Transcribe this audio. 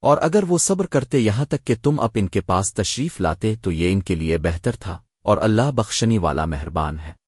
اور اگر وہ صبر کرتے یہاں تک کہ تم اب ان کے پاس تشریف لاتے تو یہ ان کے لیے بہتر تھا اور اللہ بخشنی والا مہربان ہے۔